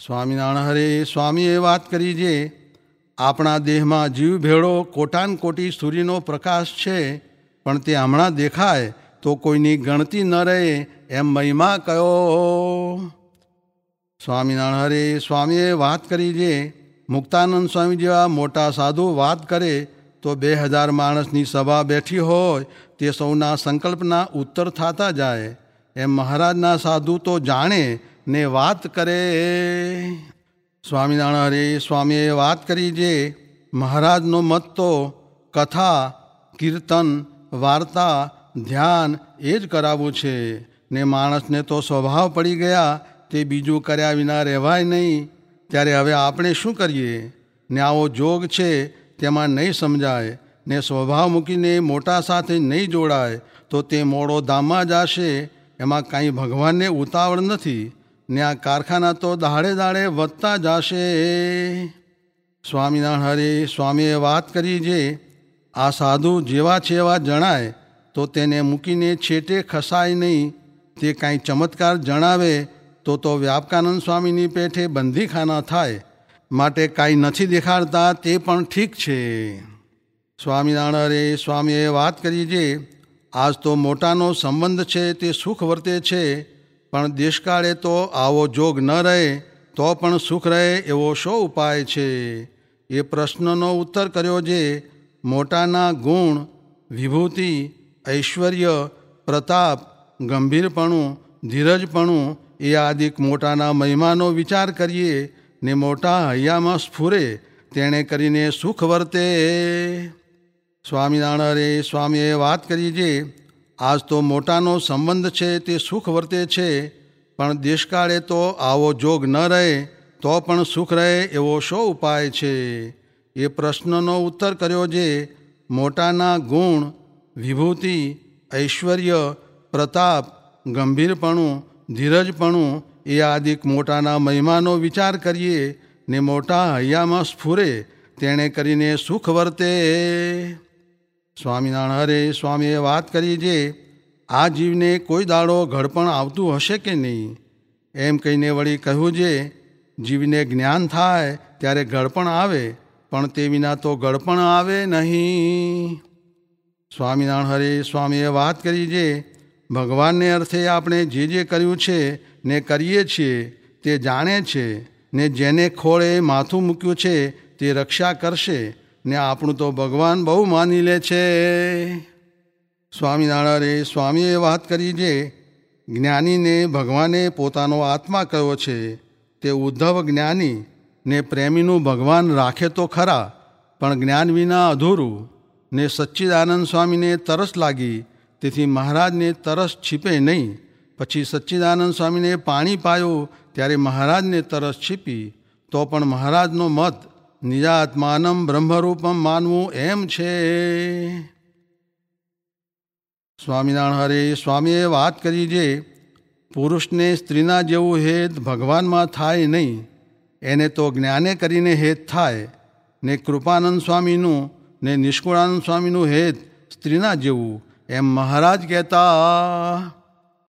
સ્વામિનારાયણ હરે સ્વામીએ વાત કરી જે આપણા દેહમાં જીવ ભેળો કોટાન કોટી સૂર્યનો પ્રકાશ છે, પણ તે હમણાં દેખાય તો કોઈની ગણતી ન રહે એમ મહિમા કયો. સ્વામિનારાયણ હરે સ્વામીએ વાત કરી જે મુક્તાનંદ સ્વામી જેવા મોટા સાધુ વાત કરે તો બે હજાર માણસની સભા બેઠી હોય તે સૌના સંકલ્પના ઉત્તર થતા જાય. એમ મહારાજના સાધુ તો જાણે ને વાત કરે. સ્વામિનારાયણ હરે સ્વામીએ વાત કરી જે મહારાજનો મત તો કથા, કીર્તન, વાર્તા, ધ્યાન એ જ કરાવવું છે. ને માણસને તો સ્વભાવ પડી ગયા તે બીજું કર્યા વિના રહેવાય નહીં. ત્યારે હવે આપણે શું કરીએ? ને આવો જોગ છે તેમાં નહીં સમજાય. ને સ્વભાવ મૂકીને મોટા સાથે નહીં જોડાય તો તે મોડો ધામમાં જશે. એમાં કાંઈ ભગવાનને ઉતાવળ નથી. ને આ કારખાના તો દાડે દાડે વધતા જશે. સ્વામિનારાયણ હરે, સ્વામીએ વાત કરી જે, આ સાધુ જેવા છે જણાય, તો તેને મૂકીને છેટે ખસાય નહીં. તે કાંઈ ચમત્કાર જણાવે, તો તો વ્યાપકાનંદ સ્વામીની પેઠે બંદીખાના થાય. માટે કાંઈ નથી દેખાડતા, તે પણ ઠીક છે. સ્વામિનારાયણ હરે, સ્વામીએ વાત કરી જે, આજ તો મોટાનો સંબંધ છે, તે સુખ વર્તે છે. પણ દેશકાળે તો આવો જોગ ન રહે, તો પણ સુખ રહે એવો શો ઉપાય છે? એ પ્રશ્નનો ઉત્તર કર્યો જે મોટાના ગુણ, વિભૂતિ, ઐશ્વર્ય, પ્રતાપ, ગંભીરપણું, ધીરજપણું એ આદિક મોટાના મહિમાનો વિચાર કરીએ ને મોટા હૈયામાં સ્ફુરે, તેણે કરીને સુખ વર્તે. સ્વામિનારાયણ સ્વામીએ વાત કરી જે આજ તો મોટાનો સંબંધ છે, તે સુખ વર્તે છે, પણ દેશકાળે તો આવો જોગ ન રહે, તો પણ સુખ રહે એવો શો ઉપાય છે? એ પ્રશ્નનો ઉત્તર કર્યો જે મોટાના ગુણ, વિભૂતિ, ઐશ્વર્ય, પ્રતાપ, ગંભીરપણું, ધીરજપણું, એ આદિક મોટાના મહિમાનો વિચાર કરીએ ને મોટા હૈયામાં સ્ફુરે, તેણે કરીને સુખ વર્તે. સ્વામિનારાયણ હરે સ્વામીએ વાત કરી જે, આ જીવને કોઈ દાડો ઘડપણ આવતું હશે કે નહીં? એમ કહીને વળી કહ્યું જે, જીવને જ્ઞાન થાય ત્યારે ગળપણ આવે, પણ તે વિના તો ગળપણ આવે નહીં. સ્વામિનારાયણ હરે સ્વામીએ વાત કરી જે, ભગવાનને અર્થે આપણે જે જે કર્યું છે, ને કરીએ છીએ, તે જાણે છે, ને જેને ખોળે માથું મૂક્યું છે, તે રક્ષા કરશે ને આપણું તો ભગવાન બહુ માની લે છે. સ્વામિનારાયણ, સ્વામીએ વાત કરી જે જ્ઞાનીને ભગવાને પોતાનો આત્મા કયો છે, તે ઉદ્ધવ જ્ઞાની ને પ્રેમીનું ભગવાન રાખે તો ખરા, પણ જ્ઞાન વિના અધૂરું. ને સચ્ચિદાનંદ સ્વામીને તરસ લાગી, તેથી મહારાજને તરસ છીપે નહીં. પછી સચ્ચિદાનંદ સ્વામીને પાણી પાયું, ત્યારે મહારાજને તરસ છીપી. તો પણ મહારાજનો મત નિજાત્માનમ બ્રહ્મરૂપમ માનવું એમ છે. સ્વામિનારાયણ હરે, સ્વામીએ વાત કરી જે, પુરુષને સ્ત્રીના જેવું હેત ભગવાનમાં થાય નહીં, એને તો જ્ઞાને કરીને હેત થાય, ને કૃપાનંદ સ્વામીનું, ને નિષ્કુળાનંદ સ્વામીનું હેત સ્ત્રીના જેવું, એમ મહારાજ કહેતા.